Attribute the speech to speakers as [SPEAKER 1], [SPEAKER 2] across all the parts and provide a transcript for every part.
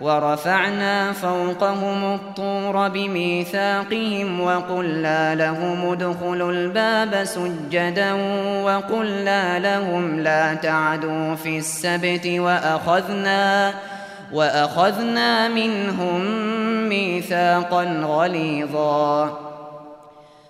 [SPEAKER 1] ورفعنا فوقهم الطور بميثاقهم وقلنا لهم ادخلوا الباب سجدا وقلنا لهم لا تعدوا في السبت وأخذنا وأخذنا منهم ميثاقا غليظا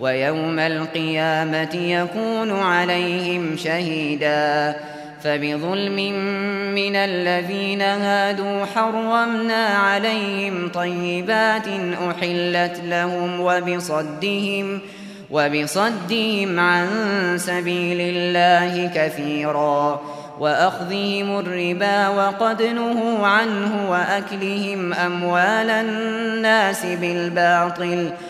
[SPEAKER 1] ويوم القيامة يكون عليهم شهيدا فبظلم من الذين هادوا حرمنا عليهم طيبات أحلت لهم وبصدهم وبصدهم عن سبيل الله كثيرا وأخذهم الربا وقد نهوا عنه وأكلهم أموال الناس بالباطل وَأَكْلِهِمْ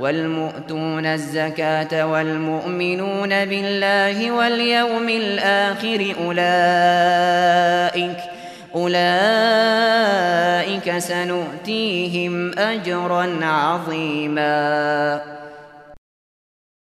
[SPEAKER 1] والمؤتون الزكاة والمؤمنون بالله واليوم الآخر أولئك أولئك سنؤتيهم أجرا عظيماً.